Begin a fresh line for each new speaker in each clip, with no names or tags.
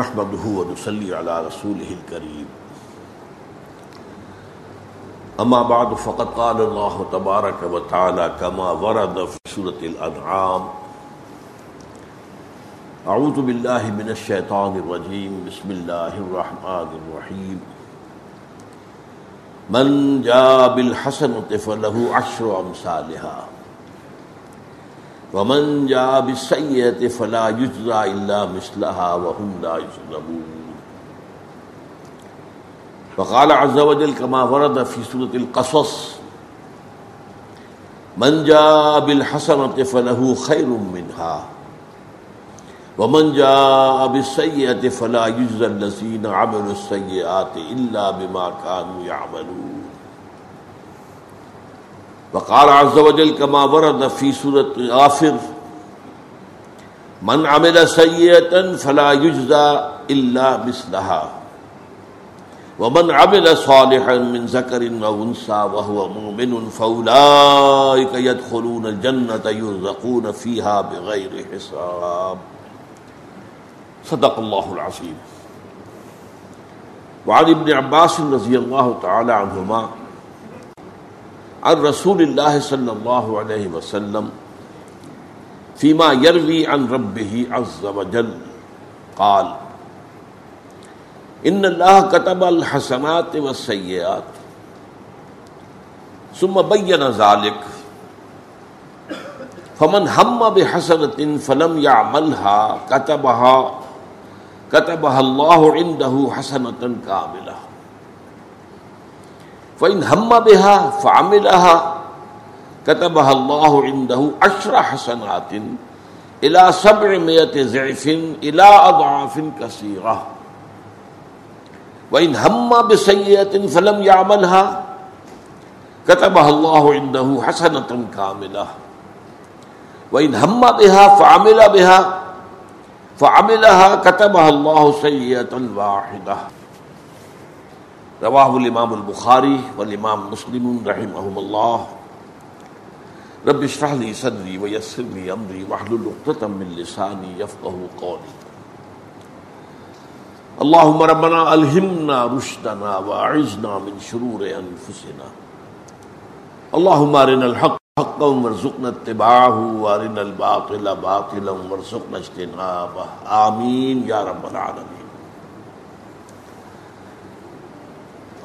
نحمده ونصلي على رسوله الكريم. اما بعد، فقد قال الله تبارك وتعالى كما ورد في سورة الانعام اعوذ بالله من الشيطان الرجيم، بسم الله الرحمن الرحيم. من جاء بالحسنة فله عشر امثالها ومن جاء بالسيئة فلا يجزى إلا مثلها وهم لا يظلمون وقال عز وجل كما ورد في سورة القصص، من جاء بالحسنة فله خير منها، ومن جاء بالسيئة فلا يجزى الذين عملوا السيئات إلا بما كانوا يعملون۔ وقال عز وجل كما ورد في سورة غافر، من عمل سيئة فلا يجزى إلا مثلها، ومن عمل صالحا من ذكر أو أنثى وهو مؤمن فأولئك يدخلون الجنة يرزقون فيها بغير حساب. صدق الله العظيم. وعن ابن عباس رضي الله تعالى عنهما عن رسول اللہ صلی اللہ علیہ وسلم فیما یروی عن ربه عز وجل، قال، ان اللہ كتب الحسنات والسیئات ثم بین ذلك فمن هم بحسنة فلم يعملها كتبها كتبها الله عنده حسنة كاملة فإن هم بها فعملها كتبها الله عنده عشر حسنات إلى سبعمائة ضعف إلى أضعاف كثيرة وإن هم بسيئة فلم يعملها كتبها الله عنده حسنة كاملة وإن هم بها فعمل بها فعملها كتبها الله سيئة واحدة رواہ الامام البخاری والامام مسلم رحمہم اللہ. رب اشرح لی صدری ویسر لی امری واحلل عقدۃ من لسانی یفقهوا قولی. اللهم ربنا الہمنا رشدنا واعذنا من شرور انفسنا. اللهم ارنا الحق حقا وارزقنا اتباعه وارنا الباطل باطلا وارزقنا اجتنابه. آمین یا رب العالمین.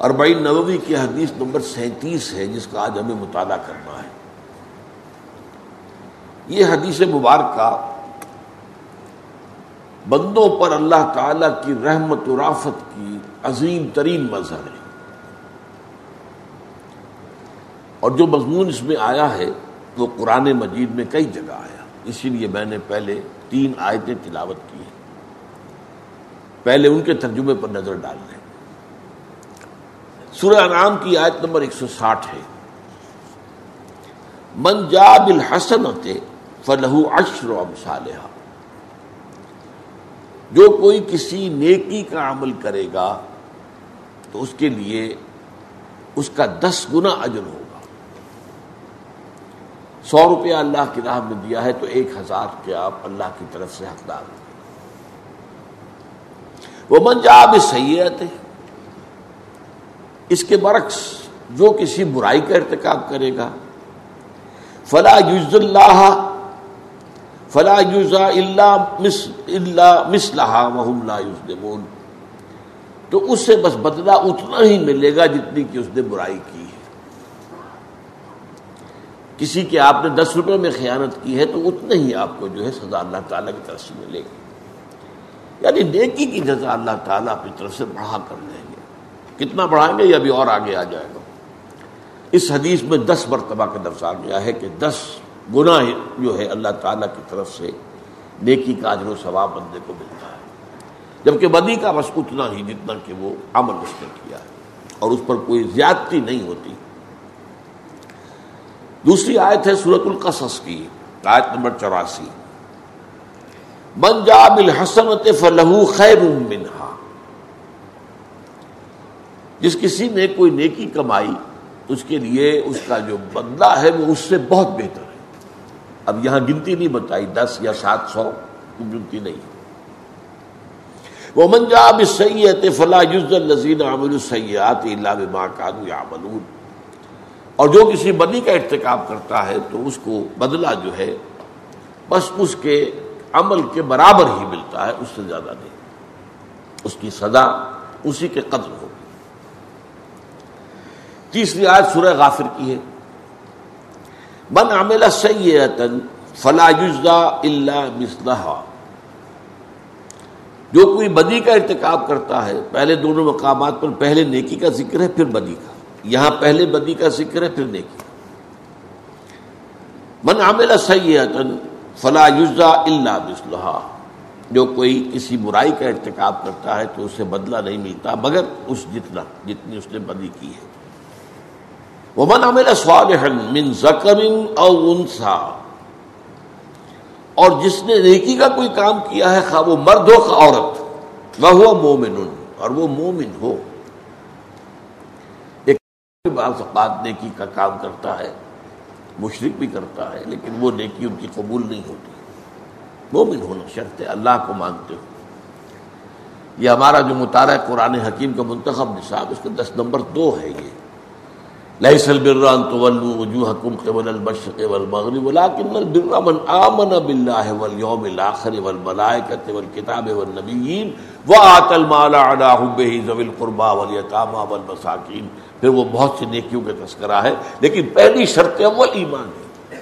اربعین نووی کی حدیث نمبر سینتیس ہے، جس کا آج ہمیں مطالعہ کرنا ہے۔ یہ حدیث مبارکہ بندوں پر اللہ تعالی کی رحمت و رافت کی عظیم ترین مظہر ہے۔ اور جو مضمون اس میں آیا ہے، وہ قرآن مجید میں کئی جگہ آیا۔ اسی لیے میں نے پہلے تین آیتیں تلاوت کی ہیں۔ پہلے ان کے ترجمے پر نظر ڈال لیں سورہ انعام کی آیت نمبر ایک سو ساٹھ ہے۔ من جا بالحسن فلح اشر امثالہ جو کوئی کسی نیکی کا عمل کرے گا، تو اس کے لیے اس کا دس گنا اجر ہوگا۔ سو روپیہ اللہ کی راہ میں دیا ہے، تو ایک ہزار کے آپ اللہ کی طرف سے حقدار۔ وہ من جا سید اس کے برعکس جو کسی برائی کا ارتکاب کرے گا۔ فلا یوز اللہ، فلا یوزا اللہ مسلح تو اس سے بس بدلہ اتنا ہی ملے گا جتنی کہ اس نے برائی کی ہے۔ کسی کے آپ نے دس روپے میں خیانت کی ہے تو اتنا ہی آپ کو جو ہے سزا اللہ تعالیٰ کی طرف سے ملے گی۔ یعنی نیکی کی جزا اللہ تعالیٰ اپنی طرف سے بڑھا کر لیں گے کتنا بڑھائیں گے یہ ابھی اور آگے آ جائے گا۔ اس حدیث میں دس مرتبہ کا درس آ گیا ہے کہ دس گناہ جو ہے اللہ تعالیٰ کی طرف سے نیکی کا اجر و ثواب بندے کو ملتا ہے۔ جبکہ بدی کا بس اتنا ہی جتنا کہ وہ عمل اس نے کیا ہے۔ اور اس پر کوئی زیادتی نہیں ہوتی۔ دوسری آیت ہے سورت القصص کی، آیت نمبر چوراسی۔ من جا بالحسنت فلح خیر منہا جس کسی نے کوئی نیکی کمائی، اس کے لیے اس کا جو بدلہ ہے وہ اس سے بہت بہتر ہے۔ اب یہاں گنتی نہیں بتائی، دس یا سات سو گنتی نہیں۔ وہ منجاب سید فلاح یوز الزین عامل السیات اللہ ماں کانو یا اور جو کسی بدی کا ارتکاب کرتا ہے تو اس کو بدلہ جو ہے، بس اس کے عمل کے برابر ہی ملتا ہے، اس سے زیادہ نہیں۔ اس کی سزا اسی کے قدر ہوگی تیسری آج سورہ غافر کی ہے۔ من عمل سیئتن فلا یجزا الا مثلها جو کوئی بدی کا ارتکاب کرتا ہے، پہلے دونوں مقامات پر پہلے نیکی کا ذکر ہے، پھر بدی کا۔ یہاں پہلے بدی کا ذکر ہے، پھر نیکی۔ من عمل سیئتن فلا یجزا الا مثلها جو کوئی کسی برائی کا ارتکاب کرتا ہے تو اسے بدلہ نہیں ملتا، مگر اس جتنا، جتنی اس نے بدی کی ہے۔ ومن عمل صالحا من ذکر او انسا اور جس نے نیکی کا کوئی کام کیا ہے، خواہ وہ مرد ہو، خواہ عورت وہ ہوا مومن اور وہ مومن ہو۔ ایک بعض اوقات نیکی کا کام کرتا ہے مشرق بھی کرتا ہے، لیکن وہ نیکی ان کی قبول نہیں ہوتی۔ مومن ہونا شرط ہے، اللہ کو مانتے ہو۔ یہ ہمارا جو مطالعہ قرآن حکیم کا منتخب نصاب، اس کا دس نمبر دو ہے یہ۔ ليس البر ان تولوا وجوهكم قبل المشرق والمغرب ولكن البر من آمن بالله واليوم الآخر والملائكة والكتاب والنبيين وآتى المال على حبه ذوي القربى واليتامى والمساكين پھر وہ بہت سی نیکیوں کا تذکرہ ہے، لیکن پہلی شرط اول ایمان ہے۔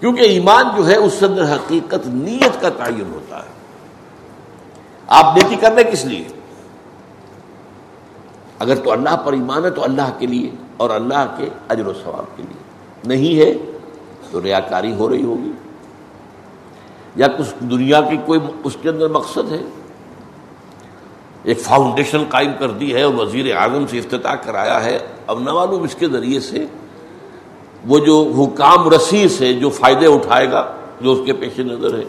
کیونکہ ایمان جو ہے، اس سے اندر حقیقت، نیت کا تعین ہوتا ہے۔ آپ نیکی کرنے کس لیے؟ اگر تو اللہ پر ایمان ہے تو اللہ کے لیے اور اللہ کے اجر و ثواب کے لیے۔ نہیں ہے تو ریاکاری ہو رہی ہوگی۔ یا کچھ دنیا کی کوئی اس کے اندر مقصد ہے؟ ایک فاؤنڈیشن قائم کر دی ہے اور وزیر اعظم سے افتتاح کرایا ہے۔ اب نہ معلوم اس کے ذریعے سے وہ جو حکام رسی سے جو فائدے اٹھائے گا جو اس کے پیش نظر ہے۔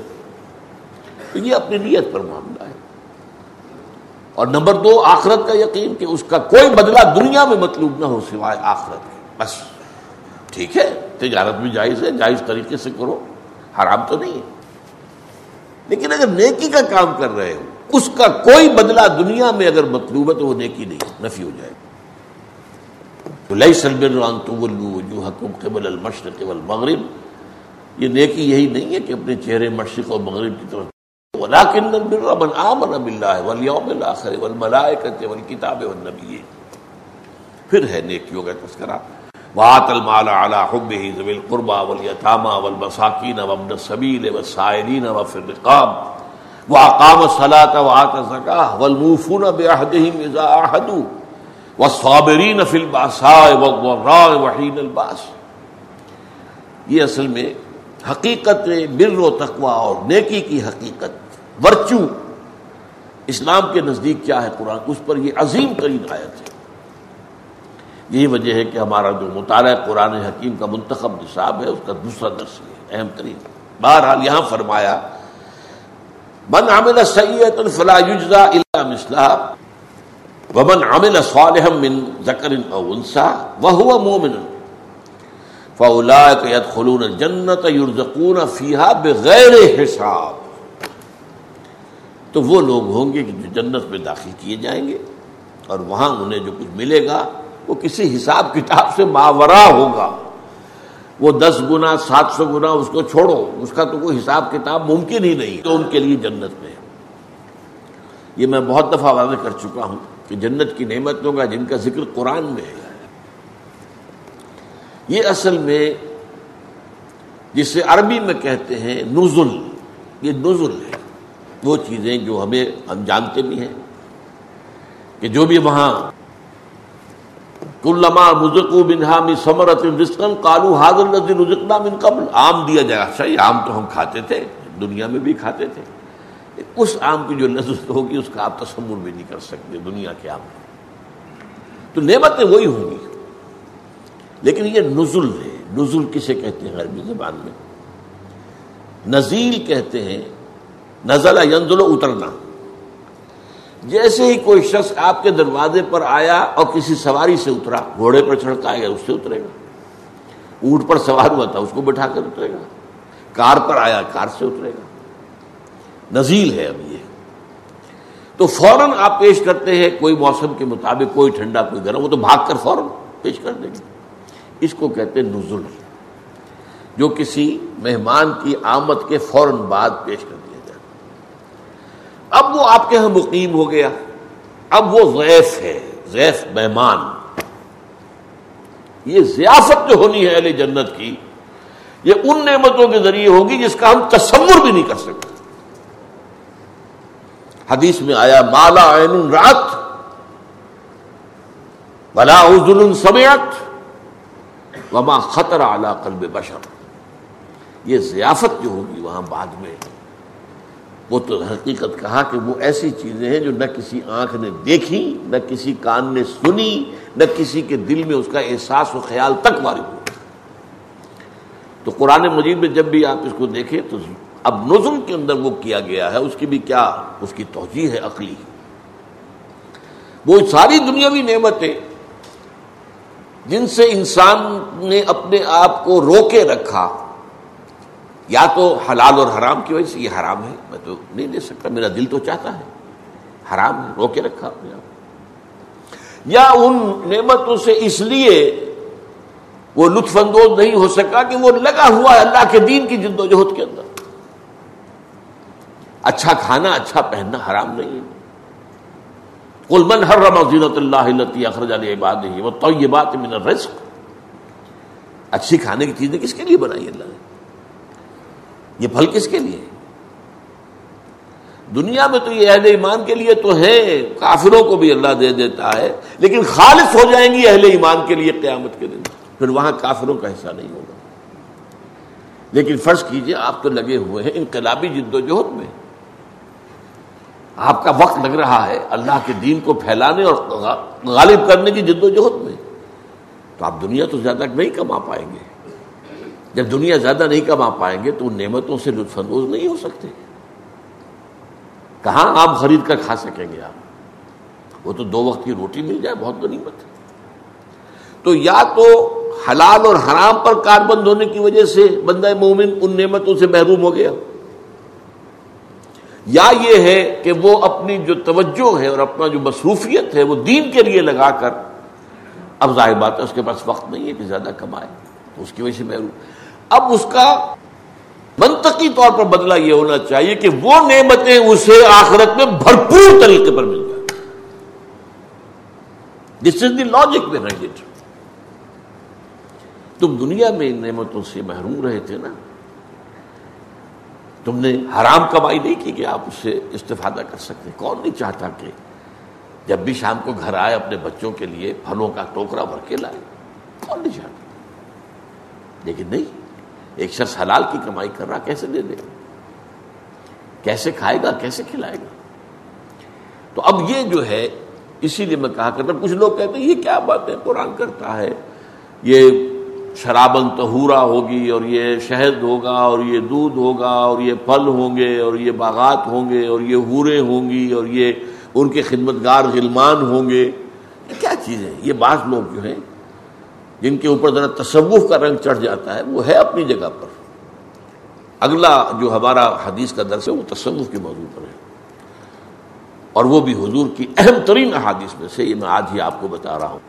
تو یہ اپنی نیت پر معاملہ ہے۔ اور نمبر دو، آخرت کا یقین کہ اس کا کوئی بدلہ دنیا میں مطلوب نہ ہو سوائے آخرت کے بس۔ ٹھیک ہے۔ تجارت بھی جائز ہے، جائز طریقے سے کرو۔ حرام تو نہیں ہے۔ لیکن اگر نیکی کا کام کر رہے ہو، اس کا کوئی بدلہ دنیا میں اگر مطلوب ہے تو وہ نیکی نہیں، نفی ہو جائے۔ تو لئی سلمان جو حکم قبل المشرق والمغرب۔ یہ نیکی یہی نہیں ہے کہ اپنے چہرے مشرق اور مغرب کی طرف ولكن البر من آمن بالله واليوم الاخر والملائكه والكتاب والنبي پھر ہے نیکیوں کا تذکرہ. وات المال على حبه ذوي القربى واليتامى والمساكين وابن السبيل والسائلين وفي الرقاب. واقام الصلاه واتى الزكاه والموفون بعهدهم اذا عهدوا والصابرين في الباساء والضراء وحين الباس یہ اصل میں حقیقت بر و تقوا اور نیکی کی حقیقت ورچو۔ اسلام کے نزدیک کیا ہے قرآن؟ اس پر یہ عظیم ترین آیت ہے۔ یہی وجہ ہے کہ ہمارا جو مطالعہ قرآن حکیم کا منتخب نصاب ہے، اس کا دوسرا درس ہے۔ اہم ترین۔ بہرحال یہاں فرمایا، من عمل سید فلا یجزا الا مثلہ ومن عمل صالحا من ذکر او انسا وهو مؤمن فاولئک يدخلون الجنه يرزقون فيها بغیر حساب۔ تو وہ لوگ ہوں گے کہ جو جنت میں داخل کیے جائیں گے اور وہاں انہیں جو کچھ ملے گا وہ کسی حساب کتاب سے ماورا ہوگا۔ وہ دس گنا، سات سو گنا اس کو چھوڑو، اس کا تو کوئی حساب کتاب ممکن ہی نہیں۔ تو ان کے لیے جنت میں۔ یہ میں بہت دفعہ واضح کر چکا ہوں کہ جنت کی نعمتوں کا، جن کا ذکر قرآن میں ہے۔ یہ اصل میں جسے عربی میں کہتے ہیں نزل، یہ نزل ہے۔ وہ چیزیں جو ہمیں ہم جانتے بھی ہیں کہ جو بھی وہاں کلما رزقو بنہا می سمرت رزقن قالو حاضر الذی رزقنا من قبل۔ آم دیا جائے۔ اچھا یہ آم تو ہم کھاتے تھے، دنیا میں بھی کھاتے تھے۔ اس آم کی جو لذت ہوگی، اس کا آپ تصور بھی نہیں کر سکتے، دنیا کے آم تو نعمتیں وہی ہوں گی۔ لیکن یہ نزل ہے۔ نزل کسے کہتے ہیں؟ عربی زبان میں۔ نزیل کہتے ہیں نزلہ ینزل اترنا۔ جیسے ہی کوئی شخص آپ کے دروازے پر آیا اور کسی سواری سے اترا، گھوڑے پر چڑھتا ہے اس سے اترے گا۔ اونٹ پر سوار ہوا تھا، اس کو بٹھا کر اترے گا۔ کار پر آیا، کار سے اترے گا۔ نزیل ہے اب یہ۔ تو فوراً آپ پیش کرتے ہیں، کوئی موسم کے مطابق، کوئی ٹھنڈا، کوئی گرم، وہ تو بھاگ کر فوراً پیش کر دیں گے۔ اس کو کہتے ہیں نزل، جو کسی مہمان کی آمد کے فوراً بعد پیش کر دیا جائے اب وہ آپ کے ہاں مقیم ہو گیا۔ اب وہ غیف ہے غیف مہمان۔ یہ ضیافت جو ہونی ہے اہل جنت کی، یہ ان نعمتوں کے ذریعے ہوگی جس کا ہم تصور بھی نہیں کر سکتے۔ حدیث میں آیا، مالا عین رات بلا ظلم سمیت وما خطر اعلی قلب بشر۔ یہ ضیافت جو ہوگی، وہاں بعد میں وہ تو حقیقت کہا کہ وہ ایسی چیزیں ہیں جو نہ کسی آنکھ نے دیکھی، نہ کسی کان نے سنی، نہ کسی کے دل میں اس کا احساس و خیال تک وارد ہو۔ تو قرآن مجید میں جب بھی آپ اس کو دیکھیں تو اب نظم کے اندر وہ کیا گیا ہے، اس کی بھی کیا، اس کی توجہ ہے عقلی۔ وہ ساری دنیاوی نعمتیں جن سے انسان نے اپنے آپ کو روکے رکھا یا تو حلال اور حرام کی وجہ سے یہ حرام ہے، میں تو نہیں دے سکتا، میرا دل تو چاہتا ہے۔ حرام ہے روکے رکھا اپنے آپ یا ان نعمتوں سے اس لیے وہ لطف اندوز نہیں ہو سکا کہ وہ لگا ہوا ہے اللہ کے دین کی جد و جہد کے اندر۔ اچھا کھانا اچھا پہننا حرام نہیں ہے۔ کل من ہر زینت اللہ اخرج علیہ بات من رزق اچھی کھانے کی چیزیں کس کے لیے بنائی اللہ نے؟ یہ پھل کس کے لیے؟ دنیا میں تو یہ اہل ایمان کے لیے تو ہے، کافروں کو بھی اللہ دے دیتا ہے، لیکن خالص ہو جائیں گی اہل ایمان کے لیے قیامت کے دن۔ پھر وہاں کافروں کا حصہ نہیں ہوگا۔ لیکن فرض کیجیے، آپ تو لگے ہوئے ہیں انقلابی جد و جہد میں۔ آپ کا وقت لگ رہا ہے اللہ کے دین کو پھیلانے اور غالب کرنے کی جد و جہد میں۔ تو آپ دنیا تو زیادہ نہیں کما پائیں گے۔ جب دنیا زیادہ نہیں کما پائیں گے تو ان نعمتوں سے لطف اندوز نہیں ہو سکتے۔ کہاں آپ خرید کر کھا سکیں گے آپ؟ وہ تو دو وقت کی روٹی مل جائے، بہت غنیمت ہے۔ تو یا تو حلال اور حرام پر کار بند ہونے کی وجہ سے بندہ مومن ان نعمتوں سے محروم ہو گیا۔ یا یہ ہے کہ وہ اپنی جو توجہ ہے اور اپنا جو مصروفیت ہے وہ دین کے لیے لگا کر، اب ظاہر بات ہے اس کے پاس وقت نہیں ہے کہ زیادہ کمائے اس کی وجہ سے محروم۔ اب اس کا منطقی طور پر بدلہ یہ ہونا چاہیے کہ وہ نعمتیں اسے آخرت میں بھرپور طریقے پر مل جائیں۔ دس از دی لاجک میں اٹ تم دنیا میں ان نعمتوں سے محروم رہے تھے نا؟ تم نے حرام کمائی نہیں کی کہ آپ اس سے استفادہ کر سکتے۔ کون نہیں چاہتا کہ جب بھی شام کو گھر آئے اپنے بچوں کے لیے پھلوں کا ٹوکرا بھر کے لائے؟ کون نہیں چاہتا؟ لیکن نہیں ایک شخص حلال کی کمائی کر رہا، کیسے دے دے؟ کیسے کھائے گا، کیسے کھلائے گا؟ تو اب یہ جو ہے، اسی لیے میں کہا کرتا کچھ لوگ کہتے ہیں، یہ کیا بات ہے قرآن کرتا ہے؟ یہ شرابن تہورا ہوگی اور یہ شہد ہوگا اور یہ دودھ ہوگا اور یہ پھل ہوں گے اور یہ باغات ہوں گے اور یہ ہورے ہوں گی اور یہ ان کے خدمت گار غلمان ہوں گے یہ کیا چیز ہے یہ بعض لوگ جو ہیں جن کے اوپر ذرا تصوف کا رنگ چڑھ جاتا ہے، وہ ہے اپنی جگہ پر۔ اگلا جو ہمارا حدیث کا درس ہے، وہ تصوف کے موضوع پر ہے۔ اور وہ بھی حضور کی اہم ترین احادیث میں سے، یہ میں آج ہی آپ کو بتا رہا ہوں۔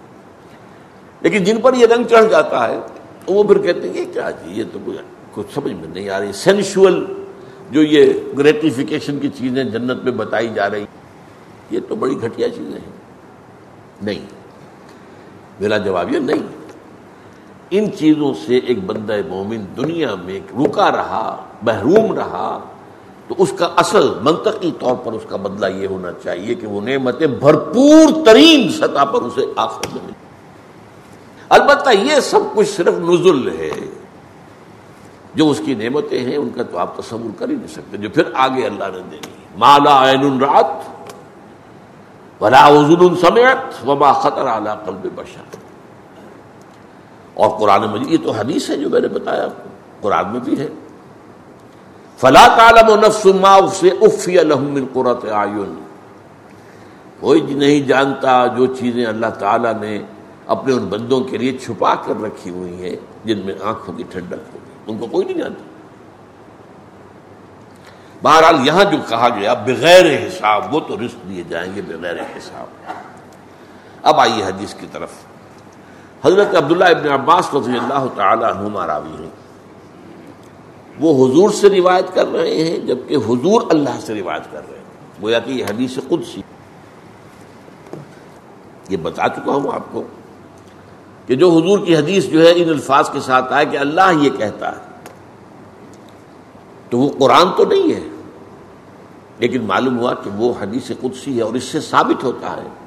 لیکن جن پر یہ رنگ چڑھ جاتا ہے، وہ پھر کہتے ہیں یہ کیا جی یہ تو کچھ سمجھ میں نہیں آ رہی۔ سینشل جو یہ گریٹیفیکیشن کی چیزیں جنت میں بتائی جا رہی، یہ تو بڑی گھٹیا چیزیں ہیں۔ نہیں۔ میرا جواب یہ نہیں۔ ان چیزوں سے ایک بندہ مومن دنیا میں رکا رہا، محروم رہا، تو اس کا اصل منطقی طور پر اس کا بدلہ یہ ہونا چاہیے کہ وہ نعمتیں بھرپور ترین سطح پر اسے آخر میں البتہ یہ سب کچھ صرف نزل ہے۔ جو اس کی نعمتیں ہیں، ان کا تو آپ تصور کر ہی نہیں سکتے۔ جو پھر آگے اللہ نے دینی مالا عین رات ولا وزن سمیت وما خطر اعلیٰ قلب بشر۔ اور قرآن مجید، یہ تو حدیث ہے جو میں نے بتایا آپ کو، قرآن میں بھی ہے۔ فلا تعلم نفس ما سے افی الحم قرت آئین کوئی نہیں جانتا جو چیزیں اللہ تعالیٰ نے اپنے ان بندوں کے لیے چھپا کر رکھی ہوئی ہیں، جن میں آنکھوں کی ٹھنڈک ہوگی۔ ان کو کوئی نہیں جانتا۔ بہرحال یہاں جو کہا گیا، بغیر حساب، وہ تو رزق دیے جائیں گے بغیر حساب۔ اب آئیے حدیث کی طرف۔ حضرت عبداللہ ابن عباس رضی اللہ تعالی عنہما راوی ہیں۔ وہ حضور سے روایت کر رہے ہیں جبکہ حضور اللہ سے روایت کر رہے ہیں۔ گویا کہ یہ حدیث قدسی۔ یہ بتا چکا ہوں آپ کو کہ جو حضور کی حدیث جو ہے ان الفاظ کے ساتھ آئے کہ اللہ یہ کہتا ہے۔ تو وہ قرآن تو نہیں ہے، لیکن معلوم ہوا کہ وہ حدیث قدسی ہے اور اس سے ثابت ہوتا ہے۔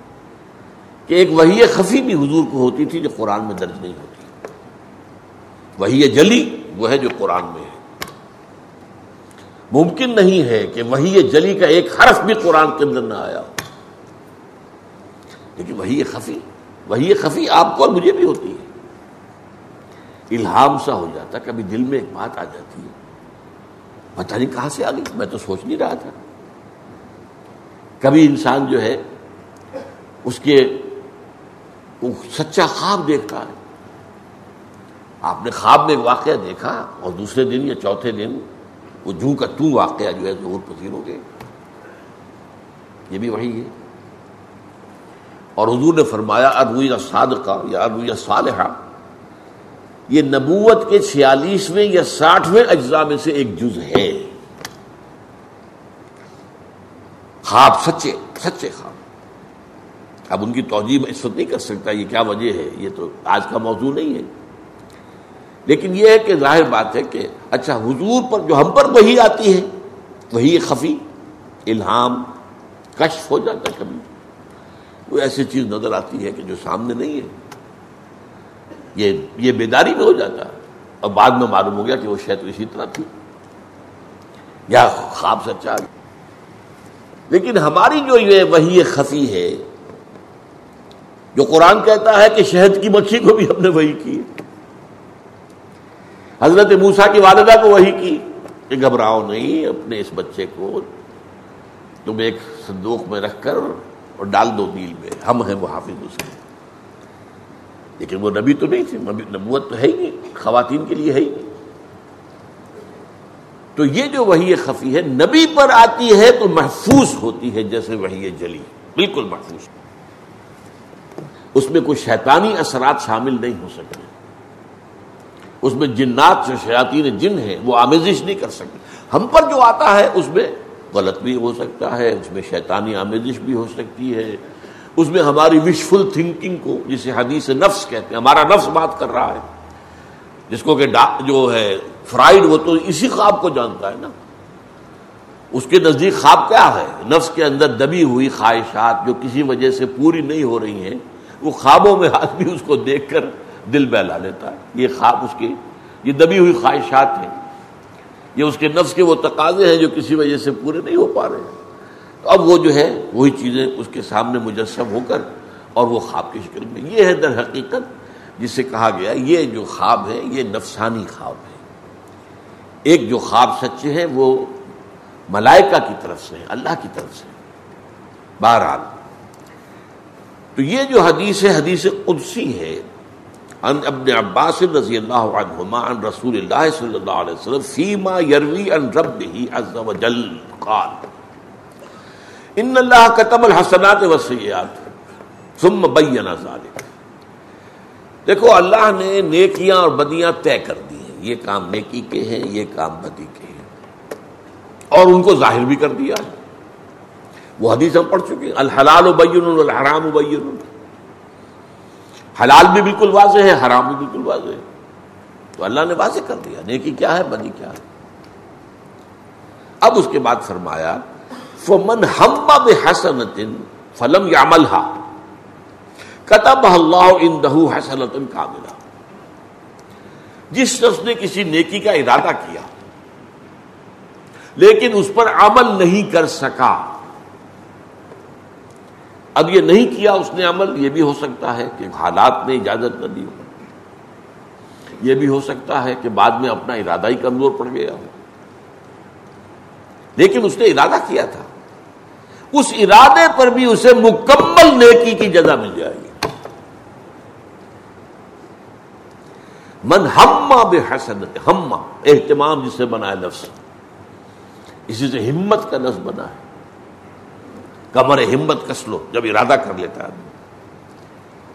کہ ایک وہی خفی بھی حضور کو ہوتی تھی جو قرآن میں درج نہیں ہوتی۔ وہی جلی وہ ہے جو قرآن میں ہے۔ ممکن نہیں ہے کہ وہی جلی کا ایک حرف بھی قرآن کے اندر نہ آیا لیکن وہی خفی وہی خفی آپ کو اور مجھے بھی ہوتی ہے۔ الہام سا ہو جاتا کبھی دل میں ایک بات آ جاتی ہے۔ پتہ نہیں کہاں سے آ گئی، میں تو سوچ نہیں رہا تھا۔ کبھی انسان جو ہے، اس کے وہ سچا خواب دیکھتا ہے۔ آپ نے خواب میں ایک واقعہ دیکھا اور دوسرے دن یا چوتھے دن وہ جو کا تو واقعہ جو ہے ظہور پذیر ہو گئے۔ یہ بھی وہی ہے۔ اور حضور نے فرمایا ارویہ صادقہ یا ارویہ صالحہ، یہ نبوت کے چھیالیسویں یا ساٹھویں اجزاء میں سے ایک جز ہے۔ خواب سچے سچے خواب۔ اب ان کی توجہ میں اس وقت نہیں کر سکتا، یہ کیا وجہ ہے؟ یہ تو آج کا موضوع نہیں ہے۔ لیکن یہ ہے کہ ظاہر بات ہے کہ اچھا حضور پر جو ہم پر وہی آتی ہے وہی خفی، الہام، کشف ہو جاتا کبھی۔ کوئی ایسی چیز نظر آتی ہے کہ جو سامنے نہیں ہے۔ یہ یہ بیداری میں ہو جاتا۔ اور بعد میں معلوم ہو گیا کہ وہ شاید اسی طرح تھی۔ یا خواب سچا لیکن ہماری جو یہ وہی خفی ہے جو قرآن کہتا ہے کہ شہد کی مکھی کو بھی ہم نے وہی کی۔ حضرت موسا کی والدہ کو وہی کی کہ گھبراؤ نہیں اپنے اس بچے کو، تم ایک صندوق میں رکھ کر اور ڈال دو نیل میں۔ ہم ہیں وہ حافظ اس کے۔ لیکن وہ نبی تو نہیں تھی نبوت تو ہے ہی نہیں، خواتین کے لیے ہے ہی نہیں۔ تو یہ جو وہی خفی ہے، نبی پر آتی ہے تو محفوظ ہوتی ہے، جیسے وہی جلی، بالکل محفوظ۔ اس میں کوئی شیطانی اثرات شامل نہیں ہو سکتے۔ اس میں جنات جو شیاطین جن ہیں، وہ آمیزش نہیں کر سکتے۔ ہم پر جو آتا ہے، اس میں غلط بھی ہو سکتا ہے، اس میں شیطانی آمیزش بھی ہو سکتی ہے۔ اس میں ہماری وشفل تھنکنگ کو، جسے حدیث نفس کہتے ہیں، ہمارا نفس بات کر رہا ہے۔ جس کو کہ جو ہے فرائڈ وہ تو اسی خواب کو جانتا ہے نا۔ اس کے نزدیک خواب کیا ہے؟ نفس کے اندر دبی ہوئی خواہشات جو کسی وجہ سے پوری نہیں ہو رہی ہیں وہ خوابوں میں آدمی اس کو دیکھ کر دل بہلا لیتا ہے۔ یہ خواب اس کی یہ دبی ہوئی خواہشات ہیں۔ یہ اس کے نفس کے وہ تقاضے ہیں جو کسی وجہ سے پورے نہیں ہو پا رہے ہیں۔ تو اب وہ جو ہے وہی چیزیں اس کے سامنے مجسم ہو کر اور وہ خواب کی شکل میں۔ یہ ہے در حقیقت جسے کہا گیا، یہ جو خواب ہے یہ نفسانی خواب ہے ایک جو خواب سچے ہیں، وہ ملائکہ کی طرف سے اللہ کی طرف سے بہرحال تو یہ جو حدیث ہے، حدیث قدسی ہے۔ ان ابن عباس رضی اللہ عنہما، عن رسول اللہ صلی اللہ علیہ وسلم، فیما یروی ان ربہ عز و جل قال، ان اللہ کتب الحسنات والسیئات ثم بین ذلك دیکھو، اللہ نے نیکیاں اور بدیاں طے کر دی ہیں۔ یہ کام نیکی کے ہیں، یہ کام بدی کے ہیں۔ اور ان کو ظاہر بھی کر دیا ہے۔ وہ حدیث ہم پڑھ چکے ہیں۔ الحلال و بین الحرام و بین حلال بھی بالکل واضح ہے، حرام بھی بالکل واضح ہے۔ تو اللہ نے واضح کر دیا، نیکی کیا ہے بدی کیا ہے۔ اب اس کے بعد فرمایا، فمن ہم حسن فلم یا کتب اللہ ان دہو حسنت جس شخص نے کسی نیکی کا ارادہ کیا، لیکن اس پر عمل نہیں کر سکا اب یہ نہیں کیا اس نے عمل، یہ بھی ہو سکتا ہے کہ حالات نے اجازت نہ دی ہو۔ یہ بھی ہو سکتا ہے کہ بعد میں اپنا ارادہ ہی کمزور پڑ گیا ہو۔ لیکن اس نے ارادہ کیا تھا۔ اس ارادے پر بھی اسے مکمل نیکی کی جگہ مل جائے گی۔ من ہما بے حسنت ہما اہتمام جسے بنا ہے لفظ اسی سے ہمت کا لفظ بنا ہے۔ کمر ہمت کس لو جب ارادہ کر لیتا ہے۔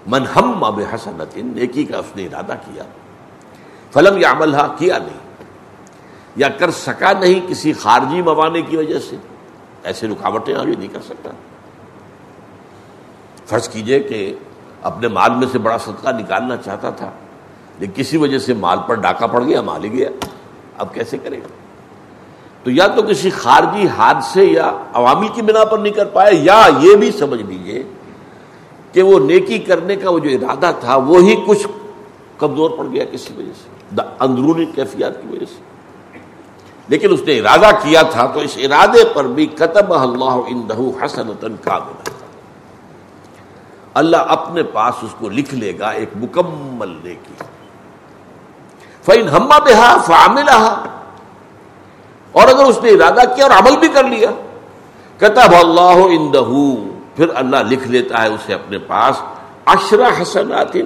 من ہما بے حسنت نیکی کا اس نے ارادہ کیا۔ فلم یا عمل کیا نہیں۔ یا کر سکا نہیں کسی خارجی موانے کی وجہ سے۔ ایسے رکاوٹیں آگے نہیں کر سکتا۔ فرض کیجیے کہ اپنے مال میں سے بڑا صدقہ نکالنا چاہتا تھا، لیکن کسی وجہ سے مال پر ڈاکہ پڑ گیا، مال ہی گیا۔ اب کیسے کرے؟ گا تو یا تو کسی خارجی حادثے یا عوامل کی بنا پر نہیں کر پائے یا یہ بھی سمجھ لیجیے کہ وہ نیکی کرنے کا وہ جو ارادہ تھا، وہی کچھ کمزور پڑ گیا کسی وجہ سے اندرونی کیفیات کی وجہ سے۔ لیکن اس نے ارادہ کیا تھا، تو اس ارادے پر بھی کتب اللہ اندہ حسن کا اللہ اپنے پاس اس کو لکھ لے گا، ایک مکمل نیکی۔ فین ہما بہا فامل اور اگر اس نے ارادہ کیا اور عمل بھی کر لیا کتب اللہ اندہ پھر اللہ لکھ لیتا ہے اسے اپنے پاس اشرا حسنات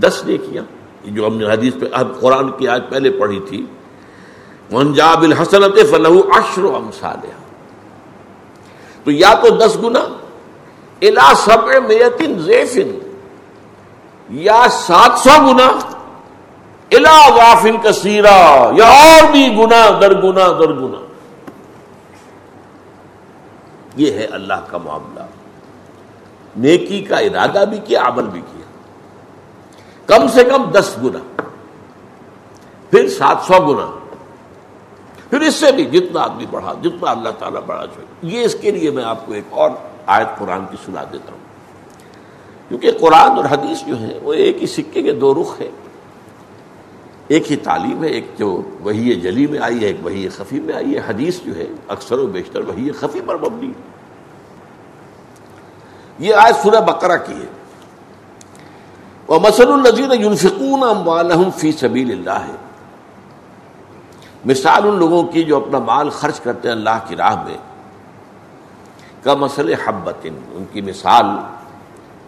دس نیکیاں۔ جو ہم نے حدیث پہ، اب قرآن کی آج پہلے پڑھی تھی منجاب الحسنت فلح اشر و تو یا تو دس گنا الا سب میتن زیفن، یا سات سو گنا الا وافن کثیرا یا اور بھی گنا در گنا در گنا یہ ہے اللہ کا معاملہ۔ نیکی کا ارادہ بھی کیا، عمل بھی کیا۔ کم سے کم دس گنا پھر سات سو گنا پھر اس سے بھی جتنا آدمی بڑھا، جتنا اللہ تعالیٰ بڑھا چاہیے یہ اس کے لیے میں آپ کو ایک اور آیت قرآن کی سنا دیتا ہوں۔ کیونکہ قرآن اور حدیث جو ہے وہ ایک ہی سکے کے دو رخ ہے ایک ہی تعلیم ہے، ایک جو وہی جلی میں آئی ہے، ایک وہی خفی میں آئی ہے۔ حدیث جو ہے، اکثر و بیشتر وہی خفی پر مبنی۔ یہ آیت سورہ بقرہ کی ہے۔ اور مسل النظیر یونفقون فی سبیل اللہ ہے مثال ان لوگوں کی جو اپنا مال خرچ کرتے ہیں اللہ کی راہ میں۔ کا مسئلہ حبت ان کی مثال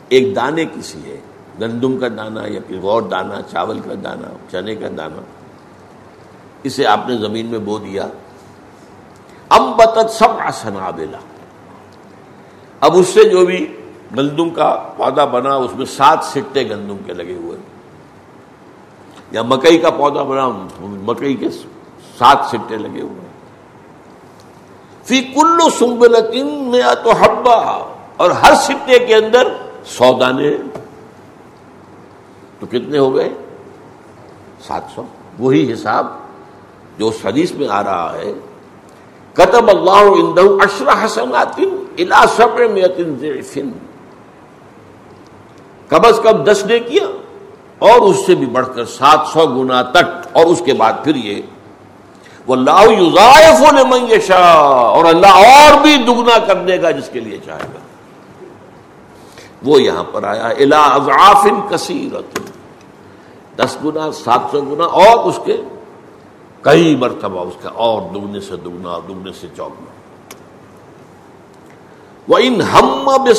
ایک دانے کسی ہے۔ گندم کا دانہ یا پھر غور دانہ چاول کا دانہ چنے کا دانہ اسے آپ نے زمین میں بو دیا۔ ام بتت سب آسنا اب اس سے جو بھی گندم کا پودا بنا، اس میں سات سٹے گندم کے لگے ہوئے۔ یا مکئی کا پودا بنا، مکئی کے سات سٹے لگے ہوئے۔ فی کلو سمبل میں تو ہبا اور ہر سٹے کے اندر سو دانے تو کتنے ہو گئے؟ سات سو۔ وہی حساب جو حدیث میں آ رہا ہے۔ قطب اللہ اشرا حسن الا سب کم از کم دس نے کیا اور اس سے بھی بڑھ کر سات سو گنا تک۔ اور اس کے بعد پھر یہ وہ اللہ شاہ اور اللہ اور بھی دگنا کر دے گا جس کے لیے چاہے گا۔ وہ یہاں پر آیا الا اضعافن کثیر دس گنا، سات سو گنا اور اس کے کئی مرتبہ اس کا اور دگنے سے دگنا، دگنے سے چوگنا۔ وہ ان ہم بے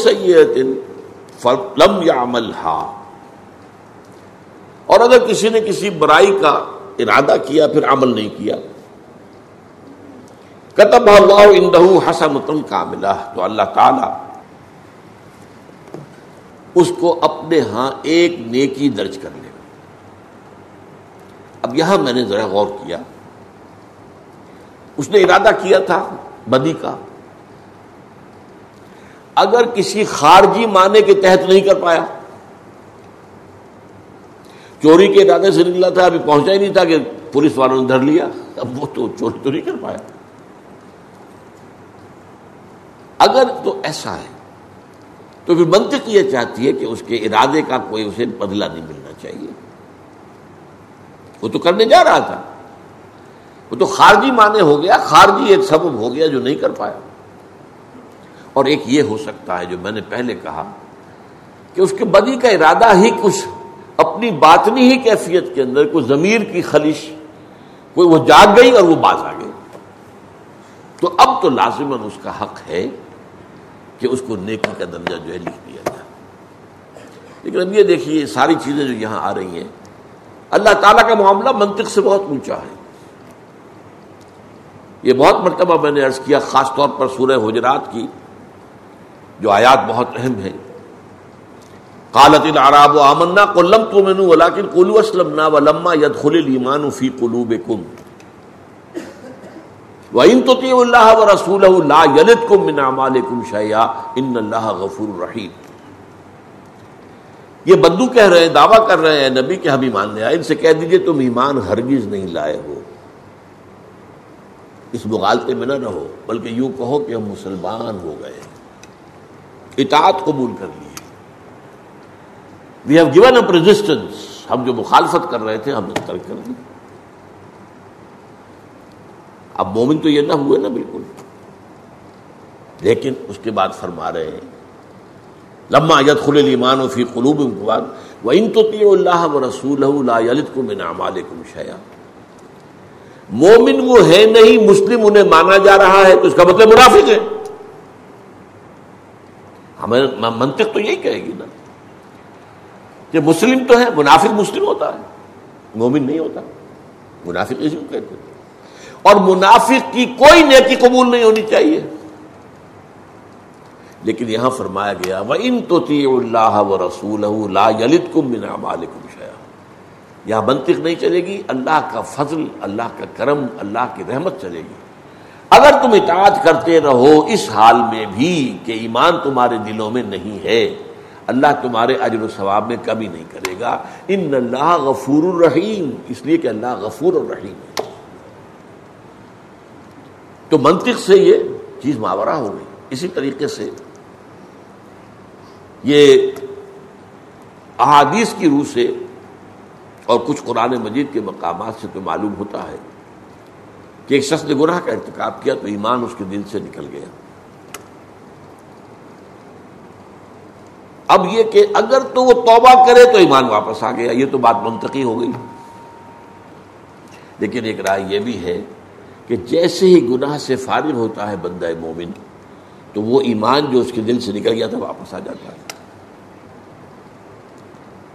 فلم یا عمل اور اگر کسی نے کسی برائی کا ارادہ کیا، پھر عمل نہیں کیا۔ کتب اللہ اندہ حسن تم کا ملا تو اللہ تعالی اس کو اپنے ہاں ایک نیکی درج کر لے۔ اب یہاں میں نے ذرا غور کیا۔ اس نے ارادہ کیا تھا بدی کا۔ اگر کسی خارجی معنی کے تحت نہیں کر پایا۔ چوری کے ارادے سے نکلا تھا، ابھی پہنچا ہی نہیں تھا کہ پولیس والوں نے دھر لیا۔ اب وہ تو چوری تو نہیں کر پایا۔ اگر تو ایسا ہے تو پھر منطق یہ چاہتی ہے کہ اس کے ارادے کا کوئی اسے بدلہ نہیں ملنا چاہیے۔ وہ تو کرنے جا رہا تھا۔ وہ تو خارجی معنی ہو گیا، خارجی ایک سبب ہو گیا جو نہیں کر پایا۔ اور ایک یہ ہو سکتا ہے جو میں نے پہلے کہا کہ اس کے بدی کا ارادہ ہی کچھ اپنی باطنی ہی کیفیت کے اندر کوئی ضمیر کی خلش، کوئی وہ جاگ گئی اور وہ باز آ گئی۔ تو اب تو لازمن اس کا حق ہے کہ اس کو نیکی کا درجہ جو ہے لکھ دیا جائے لیکن اب یہ دیکھیے ساری چیزیں جو یہاں آ رہی ہیں، اللہ تعالیٰ کا معاملہ منطق سے بہت اونچا ہے۔ یہ بہت مرتبہ میں نے عرض کیا، خاص طور پر سورہ حجرات کی، جو آیات بہت اہم ہے قالت العراب آمنا قلم تو مینو ولاکن قلو اسلم نا ولما ید خل ایمان فی قلوب کم وَإِن تُطِيعُ اللَّهَ وَرَسُولَهُ لَا يَلِدْكُم مِّنْ أَعْمَالِكُمْ شَيْئًا إِنَّ اللَّهَ غَفُورٌ رَّحِيمٌ یہ بدو کہہ رہے ہیں، دعویٰ کر رہے ہیں، نبی کہ ہم ایمان لے آئے، ان سے کہہ دیجیے تم ایمان ہرگز نہیں لائے ہو۔ اس مغالطے میں نہ رہو، بلکہ یوں کہو کہ ہم مسلمان ہو گئے اطاعت قبول کر لیے we have given up resistance ہم جو مخالفت کر رہے تھے، ہم نے ترک کر دی اب مومن تو یہ نہ ہوئے نا بالکل۔ لیکن اس کے بعد فرما رہے ہیں، لما یت خل ایمان و فی قلوب وہ ان تو اللہ و رسول کو میں نامالکم شیا مومن وہ ہے نہیں، مسلم انہیں مانا جا رہا ہے، تو اس کا مطلب منافق ہے۔ ہمیں منطق تو یہی کہے گی نا کہ مسلم تو ہے، منافق مسلم ہوتا ہے، مومن نہیں ہوتا۔ منافق اسی کو کہتے اور منافق کی کوئی نیکی قبول نہیں ہونی چاہیے۔ لیکن یہاں فرمایا گیا وہ ان تو اللہ و رسول یہاں منطق نہیں چلے گی، اللہ کا فضل، اللہ کا کرم، اللہ کی رحمت چلے گی۔ اگر تم اطاعت کرتے رہو اس حال میں بھی کہ ایمان تمہارے دلوں میں نہیں ہے، اللہ تمہارے اجر و ثواب میں کمی نہیں کرے گا۔ ان اللہ غفور الرحیم اس لیے کہ اللہ غفور الرحیم ہے۔ تو منطق سے یہ چیز ماورہ ہو گئی۔ اسی طریقے سے یہ احادیث کی روح سے اور کچھ قرآن مجید کے مقامات سے تو معلوم ہوتا ہے کہ ایک شخص نے گناہ کا ارتکاب کیا تو ایمان اس کے دل سے نکل گیا۔ اب یہ کہ اگر تو وہ توبہ کرے تو ایمان واپس آ گیا، یہ تو بات منطقی ہو گئی۔ لیکن ایک رائے یہ بھی ہے کہ جیسے ہی گناہ سے فارغ ہوتا ہے بندہ مومن، تو وہ ایمان جو اس کے دل سے نکل گیا تھا واپس آ جاتا ہے۔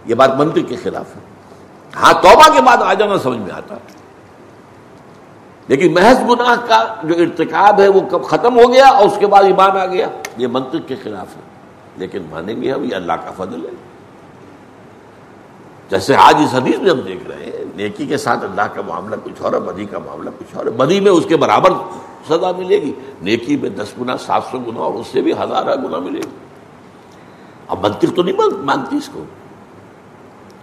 یہ بات منطق کے خلاف ہے۔ ہاں توبہ کے بعد آ جانا سمجھ میں آتا ہے۔ لیکن محض گناہ کا جو ارتکاب ہے، وہ کب ختم ہو گیا اور اس کے بعد ایمان آ گیا؟ یہ منطق کے خلاف ہے۔ لیکن مانیں گے ہم، یہ اللہ کا فضل ہے۔ جیسے آج اس حدیث میں ہم دیکھ رہے ہیں، نیکی کے ساتھ اللہ کا معاملہ کچھ اور ہے، بدی کا معاملہ کچھ اور ہے۔ بدی میں اس کے برابر سزا ملے گی۔ نیکی میں دس گنا، سات سو گنا اور اس سے بھی ہزارہ گنا ملے گی۔ اب منطق تو نہیں مانتی اس کو۔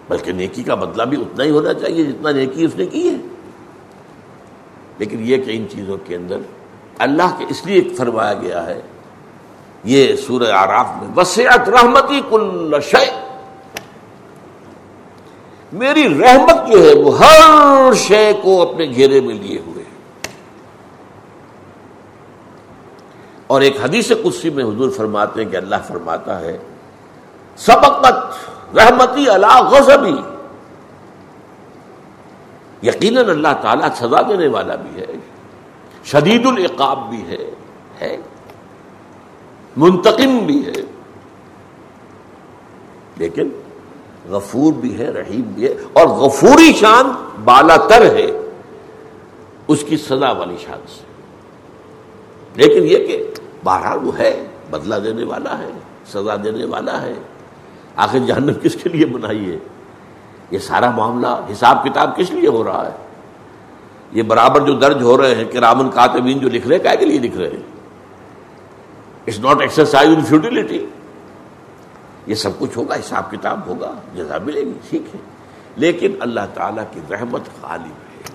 بلکہ نیکی کا بدلہ بھی اتنا ہی ہونا چاہیے جتنا نیکی اس نے کی ہے۔ لیکن یہ کہ ان چیزوں کے اندر اللہ کے اس لیے فرمایا گیا ہے، یہ سورہ آراف میں وسیعت رحمتی کل شے میری رحمت جو ہے وہ ہر شے کو اپنے گھیرے میں لیے ہوئے اور ایک حدیث قدسی میں حضور فرماتے ہیں کہ اللہ فرماتا ہے، سبقت رحمتی اللہ غزبی یقیناً اللہ تعالیٰ سزا دینے والا بھی ہے، شدید العقاب بھی ہے ہے؟ منتقم بھی ہے۔ لیکن غفور بھی ہے، رحیم بھی ہے اور غفوری شان بالا تر ہے اس کی سزا والی شان سے۔ لیکن یہ کہ بہرحال وہ ہے، بدلہ دینے والا ہے، سزا دینے والا ہے۔ آخر جہنم کس کے لیے بنائی ہے؟ یہ سارا معاملہ حساب کتاب کس لیے ہو رہا ہے؟ یہ برابر جو درج ہو رہے ہیں کہ رامن کاتبین جو لکھ رہے ہیں کے لیے لکھ رہے ہیں؟ It's not exercise in futility یہ سب کچھ ہوگا، حساب کتاب ہوگا، جزا ملے گی، ٹھیک ہے۔ لیکن اللہ تعالی کی رحمت غالب ہے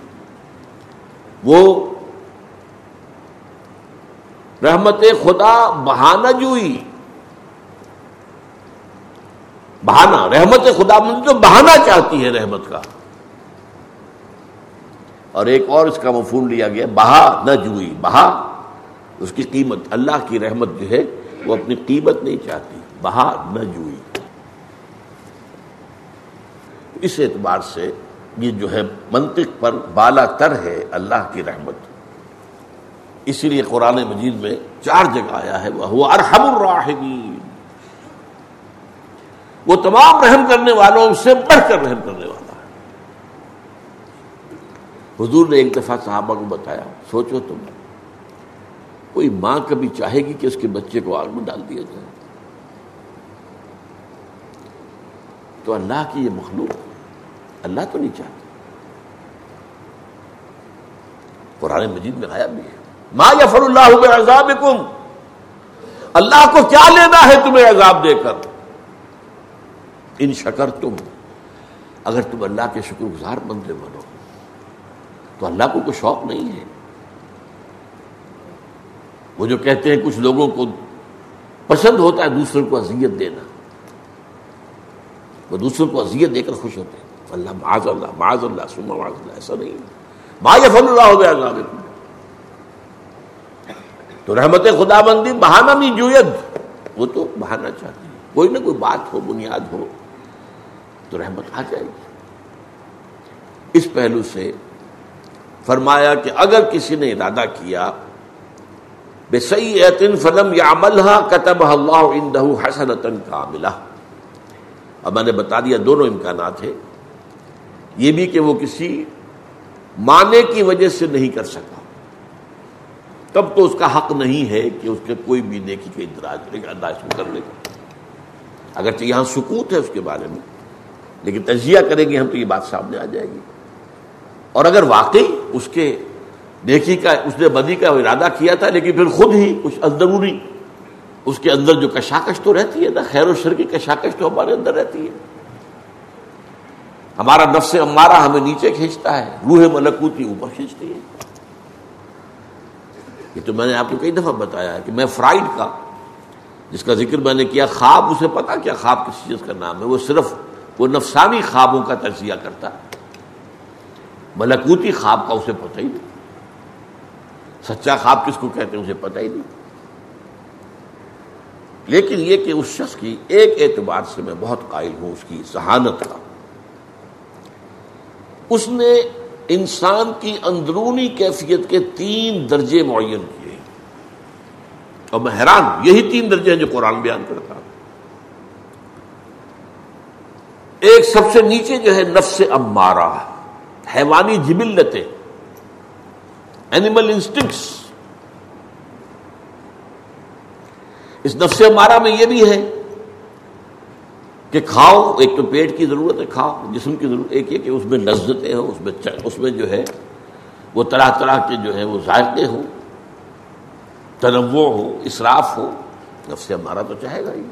وہ رحمت خدا بہانہ جوئی۔ بہانا رحمت خدا مند جو بہانا چاہتی ہے رحمت کا۔ اور ایک اور اس کا مفہوم لیا گیا، بہا نہ جوئی، بہا، اس کی قیمت، اللہ کی رحمت جو ہے، وہ اپنی قیمت نہیں چاہتی۔ بہا نہ جوئی۔ اس اعتبار سے یہ جو ہے منطق پر بالا تر ہے اللہ کی رحمت۔ اسی لیے قرآن مجید میں چار جگہ آیا ہے وہ ارحم الراحمین۔ وہ تمام رحم کرنے والوں سے بڑھ کر رحم کرنے والا ہے۔ حضور نے ایک دفعہ صحابہ کو بتایا، سوچو تم، کوئی ماں کبھی چاہے گی کہ اس کے بچے کو آگ میں ڈال دیا جائے؟ تو اللہ کی یہ مخلوق اللہ تو نہیں چاہتا۔ قرآن مجید میں آیا بھی ہے۔ ما یفر اللہ عذاب اللہ کو کیا لینا ہے تمہیں عذاب دے کر؟ ان شکر تم اگر تم اللہ کے شکر گزار بندے بنو، تو اللہ کو کوئی شوق نہیں ہے۔ وہ جو کہتے ہیں کچھ لوگوں کو پسند ہوتا ہے دوسروں کو اذیت دینا۔ وہ دوسروں کو اذیت دے کر خوش ہوتے ہیں۔ اللہ، معاذ اللہ معاذ اللہ سما معاذ اللہ، ایسا نہیں۔ ما یفر اللہ ہو گیا تو رحمت خدا بندی بہانا نہیں جوید وہ تو بہانا چاہتی ہے کوئی نہ کوئی بات ہو، بنیاد ہو، تو رحمت آ جائے گی۔ اس پہلو سے فرمایا کہ اگر کسی نے ارادہ کیا بے سی فلم یا ملحا کتب اللہ اندہ حسنتن کا ملا اب میں نے بتا دیا دونوں امکانات ہیں، یہ بھی کہ وہ کسی معنی کی وجہ سے نہیں کر سکا۔ تب تو اس کا حق نہیں ہے کہ اس کے کوئی بھی نیکی کے اندراج انداز کر لے۔ گا اگرچہ یہاں سکوت ہے اس کے بارے میں، لیکن تجزیہ کریں گے ہم تو یہ بات سامنے آ جائے گی۔ اور اگر واقعی اس کے نیکی کا، اس نے بدی کا ارادہ کیا تھا، لیکن پھر خود ہی کچھ اندرونی اس کے اندر جو کشاکش تو رہتی ہے نا، خیر و شر کی کشاکش تو ہمارے اندر رہتی ہے۔ ہمارا نفس ہمارا ہمیں نیچے کھینچتا ہے، روح ملکوتی اوپر کھینچتی ہے۔ یہ تو میں نے آپ کو کئی دفعہ بتایا ہے کہ میں فرائڈ کا، جس کا ذکر میں نے کیا، خواب، اسے پتا کیا خواب کسی چیز کا نام ہے؟ وہ صرف وہ نفسانی خوابوں کا تجزیہ کرتا ملکوتی خواب کا اسے پتہ ہی نہیں۔ سچا خواب کس کو کہتے ہیں اسے پتہ ہی نہیں۔ لیکن یہ کہ اس شخص کی ایک اعتبار سے میں بہت قائل ہوں، اس کی ذہانت کا۔ اس نے انسان کی اندرونی کیفیت کے تین درجے معین کیے۔ اور میں حیران یہی تین درجے ہیں جو قرآن بیان کرتا ایک سب سے نیچے جو ہے، نفس امارہ، حیوانی جبلتیں اینیمل انسٹنکٹس اس نفس امارہ میں یہ بھی ہے کہ کھاؤ، ایک تو پیٹ کی ضرورت ہے، کھاؤ، جسم کی ضرورت، ایک یہ کہ اس میں لذتیں ہوں، اس میں اس میں جو ہے، وہ طرح طرح کے جو ہے وہ ذائقے ہوں، تنوع ہو، اسراف ہو، نفس ہمارا تو چاہے گا ہی۔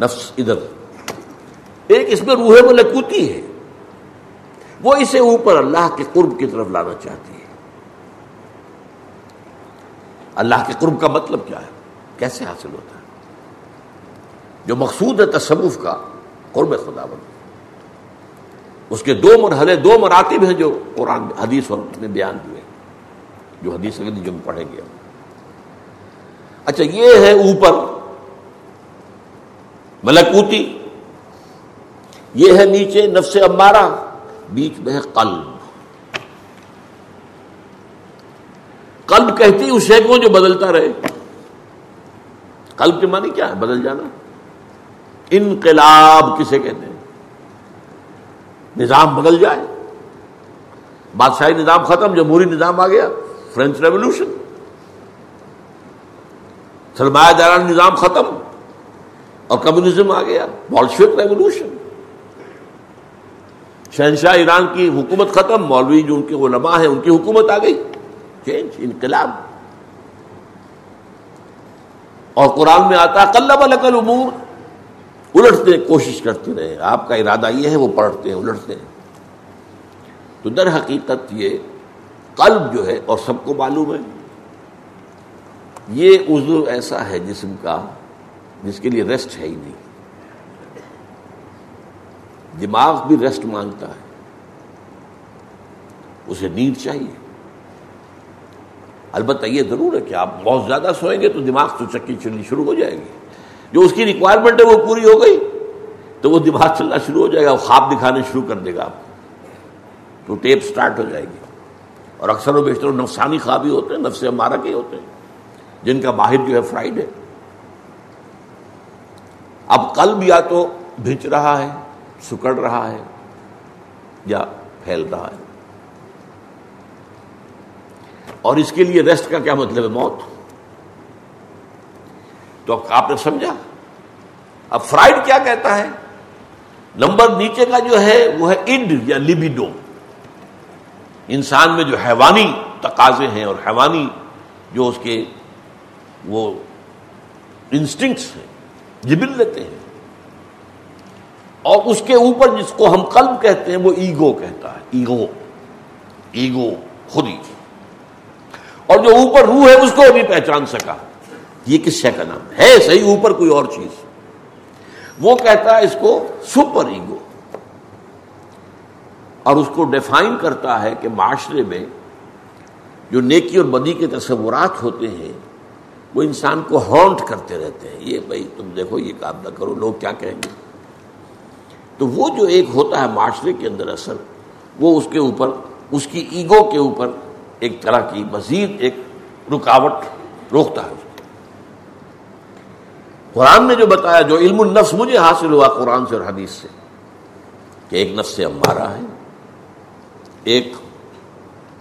نفس ادھر۔ ایک اس میں روح ملکوتی ہے۔ وہ اسے اوپر اللہ کے قرب کی طرف لانا چاہتی ہے اللہ کے قرب کا مطلب کیا ہے؟ کیسے حاصل ہوتا ہے؟ جو مقصود ہے تصوف کا، قرب خدا بند اس کے دو مرحلے، دو مراتب ہیں جو قرآن حدیث میں بیان ہوئے جو حدیث جو پڑھیں گے۔ اچھا یہ ہے اوپر۔ ملکوتی۔ یہ ہے نیچے، نفس امارہ۔ بیچ میں ہے قلب۔ قلب کہتی اس شے کو جو بدلتا رہے۔ قلب کے معنی کیا ہے؟ بدل جانا۔ انقلاب کسے کہتے ہیں؟ نظام بدل جائے۔ بادشاہی نظام ختم، جمہوری نظام آ گیا۔ فرینچ ریولوشن سرمایہ داران نظام ختم۔ اور کمیونزم آ گیا۔ بالشوک ریولوشن شہنشاہ ایران کی حکومت ختم، مولوی جو ان کے علماء ہیں، ان کی حکومت آ گئی۔ چینج انقلاب. اور قرآن میں آتا کلب الکل امور الٹتے کوشش کرتے رہے. آپ کا ارادہ یہ ہے، وہ پلٹتے ہیں الٹتے ہیں. تو در حقیقت یہ قلب جو ہے، اور سب کو معلوم ہے، یہ عضو ایسا ہے جسم کا، جس کے لیے ریسٹ ہے ہی نہیں. دماغ بھی ریسٹ مانگتا ہے. اسے نیند چاہیے. البتہ یہ ضرور ہے کہ آپ بہت زیادہ سوئیں گے تو دماغ تو چکی چلنی شروع ہو جائے گی۔ جو اس کی ریکوائرمنٹ ہے وہ پوری ہو گئی، تو وہ دماغ چلنا شروع ہو جائے گا خواب دکھانے شروع کر دے گا آپ تو ٹیپ سٹارٹ ہو جائے گی۔ اور اکثر و بیشتر نفسانی خواب ہی ہوتے ہیں، نفس ہمارا کے ہوتے ہیں، جن کا باہر جو ہے فرائیڈ ہے۔ اب قلب یا تو بھیچ رہا ہے، سکڑ رہا ہے یا پھیل رہا ہے۔ اور اس کے لیے ریسٹ کا کیا مطلب ہے موت؟ تو آپ نے سمجھا؟ اب فرائڈ کیا کہتا ہے؟ نمبر نیچے کا جو ہے وہ ہے انڈ یا لبیڈو انسان میں جو حیوانی تقاضے ہیں اور حیوانی جو اس کے وہ انسٹنکٹس ہیں، جبل لیتے ہیں۔ اور اس کے اوپر جس کو ہم قلب کہتے ہیں وہ ایگو کہتا ہے، ایگو ایگو خودی۔ اور جو اوپر روح ہے اس کو نہیں پہچان سکا۔ یہ کس شے کا نام؟ ہے صحیح اوپر کوئی اور چیز۔ وہ کہتا ہے اس کو سپر ایگو۔ اور اس کو ڈیفائن کرتا ہے کہ معاشرے میں جو نیکی اور بدی کے تصورات ہوتے ہیں، وہ انسان کو ہانٹ کرتے رہتے ہیں۔ یہ بھائی، تم دیکھو، یہ کام نہ کرو، لوگ کیا کہیں گے؟ تو وہ جو ایک ہوتا ہے معاشرے کے اندر اثر، وہ اس کے اوپر، اس کی ایگو کے اوپر ایک طرح کی مزید ایک رکاوٹ روکتا ہے۔ قرآن نے جو بتایا، جو علم النفس مجھے حاصل ہوا قرآن سے اور حدیث سے، کہ ایک نفس سے ہمارا ہے۔ ایک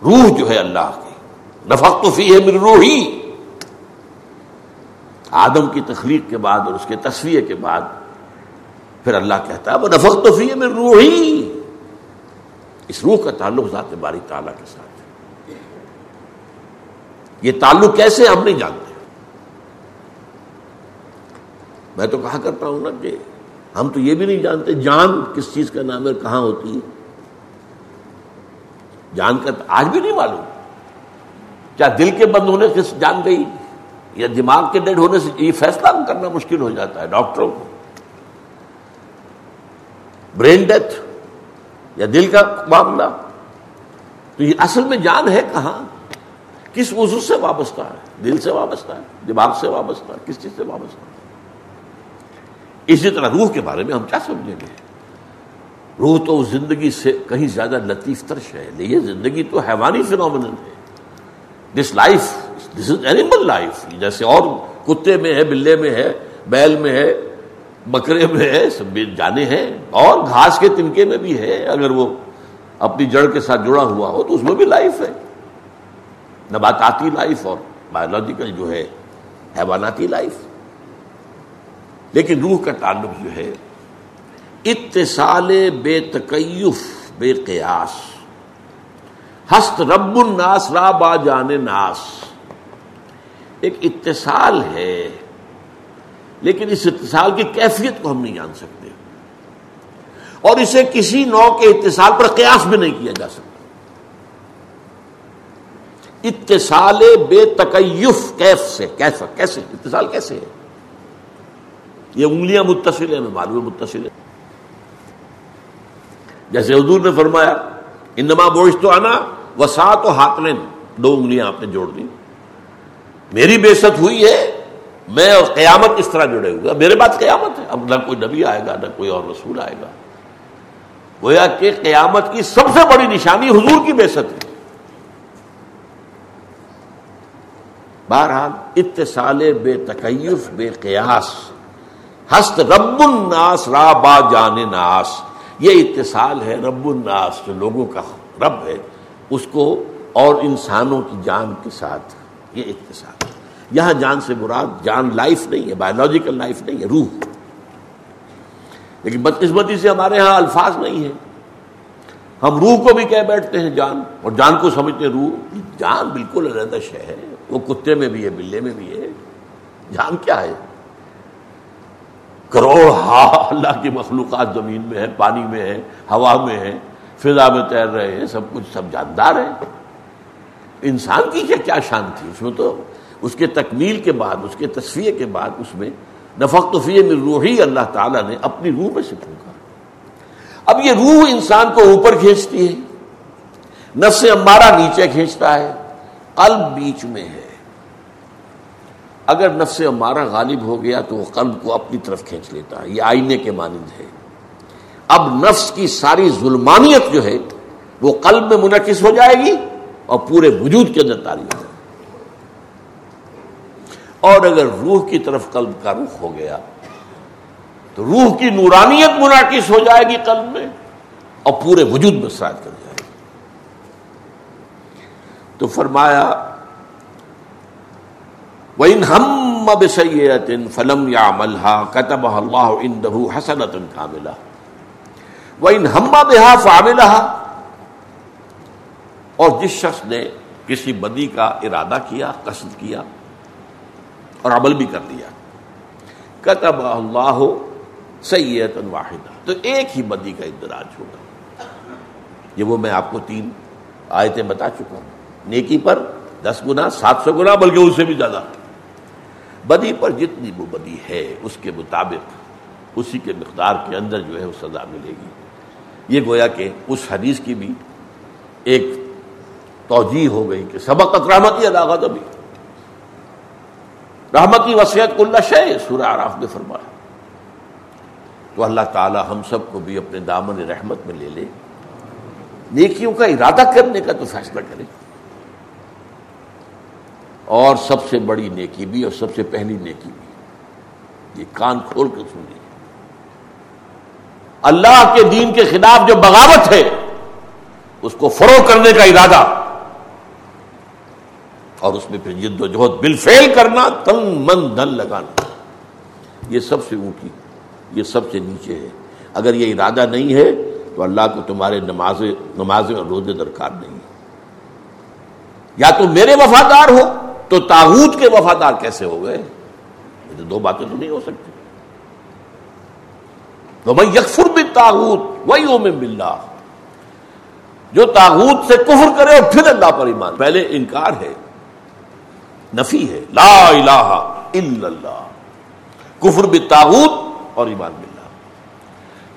روح جو ہے اللہ کی۔ نفق تو فی ہے میری روحی۔ آدم کی تخلیق کے بعد اور اس کے تصویر کے بعد پھر اللہ کہتا ہے، وہ نفق تو فی ہے میری روحی۔ اس روح کا تعلق ذات باری تعالیٰ کے ساتھ یہ تعلق کیسے ہم نہیں جانتے؟ میں تو کہا کرتا ہوں نا کہ ہم تو یہ بھی نہیں جانتے جان کس چیز کا نام ہے کہاں ہوتی ہے۔ جان کا آج بھی نہیں معلوم۔ کیا دل کے بند ہونے سے جان گئی یا دماغ کے ڈیڈ ہونے سے یہ فیصلہ کرنا مشکل ہو جاتا ہے ڈاکٹروں کو؟ برین ڈیتھ یا دل کا معاملہ؟ تو یہ اصل میں جان ہے کہاں؟ کس وضو سے وابستہ ہے؟ دل سے وابستہ ہے؟ دماغ سے وابستہ ہے؟ کس چیز سے وابستہ ہے؟ اسی طرح روح کے بارے میں ہم کیا سمجھیں گے؟ روح تو زندگی سے کہیں زیادہ لطیف ترش ہے یہ زندگی تو حیوانی فنومن ہے۔ This life this is animal life جیسے اور کتے میں ہے، بلے میں ہے، بیل میں ہے، بکرے میں ہے، سب جانے ہیں، اور گھاس کے تنکے میں بھی ہے، اگر وہ اپنی جڑ کے ساتھ جڑا ہوا ہو تو اس میں بھی لائف ہے۔ نباتاتی لائف اور بایولوجیکل جو ہے، حیواناتی لائف۔ لیکن روح کا تعلق جو ہے، اتصال بے تکیف، بے قیاس۔ ہست رب الناس، را با جان ناس۔ ایک اتصال ہے، لیکن اس اتصال کی کیفیت کو ہم نہیں جان سکتے۔ اور اسے کسی نو کے اتصال پر قیاس بھی نہیں کیا جا سکتا۔ اتصال بے تکیف کیف سے کیسا کیسے، اتصال کیسے ہے؟ یہ انگلیاں متصل ہیں، میں معلوم متصل ہے جیسے حضور نے فرمایا، انما بوش تو آنا وسا تو ہاتھ دو انگلیاں آپ نے جوڑ دی میری بے ست ہوئی ہے، میں اور قیامت اس طرح جڑے ہوئے میرے بعد قیامت ہے، اب نہ کوئی نبی آئے گا، نہ کوئی اور رسول آئے گا۔ گویا کہ قیامت کی سب سے بڑی نشانی حضور کی بے ست ہے۔ بہرحال اتصال بے تکیف، بے قیاس۔ ہست رب الناس، را با جان ناس۔ یہ اتصال ہے رب الناس، جو لوگوں کا رب ہے، اس کو اور انسانوں کی جان کے ساتھ۔ یہ اتصال۔ یہاں جان سے مراد جان لائف نہیں ہے بایولوجیکل لائف نہیں ہے، روح۔ لیکن بدقسمتی سے ہمارے ہاں الفاظ نہیں ہے ہم روح کو بھی کہہ بیٹھتے ہیں جان، اور جان کو سمجھتے روح۔ جان بالکل علیحدہ شہ ہے۔ وہ کتے میں بھی ہے، بلے میں بھی ہے۔ جان کیا ہے؟ کروڑ ہا اللہ کی مخلوقات زمین میں ہے، پانی میں ہے، ہوا میں ہے، فضا میں تیر رہے ہیں، سب کچھ سب جاندار ہے انسان کی کیا کیا شان تھی؟ اس میں تو اس کے تکمیل کے بعد، اس کے تصویر کے بعد اس میں نفق تو فی میں روحی اللہ تعالیٰ نے اپنی روح میں سے پھونکا۔ اب یہ روح انسان کو اوپر کھینچتی ہے، نفس امارہ نیچے کھینچتا ہے، قلب بیچ میں ہے۔ اگر نفس امارہ غالب ہو گیا تو وہ قلب کو اپنی طرف کھینچ لیتا ہے، یہ آئینے کے مانند ہے۔ اب نفس کی ساری ظلمانیت جو ہے، وہ قلب میں منعقد ہو جائے گی اور پورے وجود کے اندر تاری ہو جائے اور اگر روح کی طرف قلب کا رخ ہو گیا، تو روح کی نورانیت منعقد ہو جائے گی قلب میں اور پورے وجود میں سرائد کر جائے گی۔ تو فرمایا وَإِنْ هَمَّ بِسَيِّئَةٍ فَلَمْ يَعْمَلْهَا كَتَبَهَا اللَّهُ عِنْدَهُ حَسَنَةً كَامِلَةً. وَإِنْ هَمَّ بِهَا فَعَمِلَهَا اور جس شخص نے کسی بدی کا ارادہ کیا، قصد کیا اور عمل بھی کر لیا کتب اللہ سید واحدہ تو ایک ہی بدی کا اندراج ہوگا۔ یہ وہ میں آپ کو تین آیتیں بتا چکا ہوں۔ نیکی پر دس گنا، سات سو گنا، بلکہ اس سے بھی زیادہ۔ بدی پر جتنی وہ بدی ہے، اس کے مطابق اسی کے مقدار کے اندر جو ہے وہ سزا ملے گی۔ یہ گویا کہ اس حدیث کی بھی ایک توجہ ہو گئی کہ سبقت رحمتی علاقہ ابھی۔ رحمتی وسیعت اللہ شے سورہ آراف نے فرمایا۔ تو اللہ تعالی ہم سب کو بھی اپنے دامن رحمت میں لے لے۔ نیکیوں کا ارادہ کرنے کا تو فیصلہ کرے۔ اور سب سے بڑی نیکی بھی اور سب سے پہلی نیکی بھی یہ کان کھول کر سن لی اللہ کے دین کے خلاف جو بغاوت ہے، اس کو فروغ کرنے کا ارادہ۔ اور اس میں پھر جد و جہد، بل فیل کرنا تن من دھن لگانا۔ یہ سب سے اونٹی یہ سب سے نیچے ہے۔ اگر یہ ارادہ نہیں ہے، تو اللہ کو تمہارے نمازیں نمازیں اور روزے درکار نہیں یا تو میرے وفادار ہو تو تاغوت کے وفادار کیسے ہو گئے؟ یہ تو دو باتیں تو نہیں ہو سکتی۔ تو میں یکفر بھی تاغوت وہی او بلّہ جو تاغوت سے کفر کرے اور پھر اللہ پر ایمان، پہلے انکار ہے، نفی ہے۔ لا الہ الا اللہ۔ کفر بھی تاغوت اور ایمان بلّہ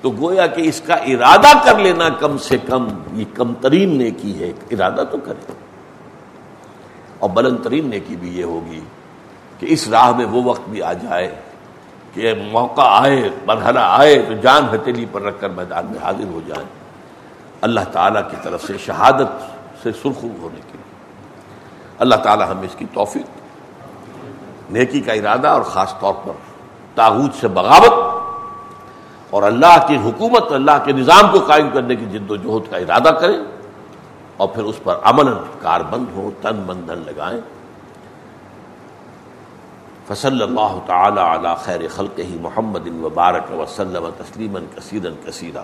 تو گویا کہ اس کا ارادہ کر لینا کم سے کم، یہ کم ترین نیکی ہے ارادہ تو کرے۔ اور بلند ترین نیکی بھی یہ ہوگی کہ اس راہ میں وہ وقت بھی آ جائے کہ موقع آئے، مرحلہ آئے تو جان ہتیلی پر رکھ کر میدان میں حاضر ہو جائیں۔ اللہ تعالیٰ کی طرف سے شہادت سے سرخو ہونے کے لیے۔ اللہ تعالیٰ ہمیں اس کی توفیق، نیکی کا ارادہ اور خاص طور پر تاغوت سے بغاوت اور اللہ کی حکومت، اللہ کے نظام کو قائم کرنے کی جد و جہد کا ارادہ کریں۔ اور پھر اس پر امن کار بند ہو تن بندھن لگائیں۔ فصل اللہ تعالی علی خیر خلق ہی محمد وبارک وسلم تسلیما کثیرا کثیرہ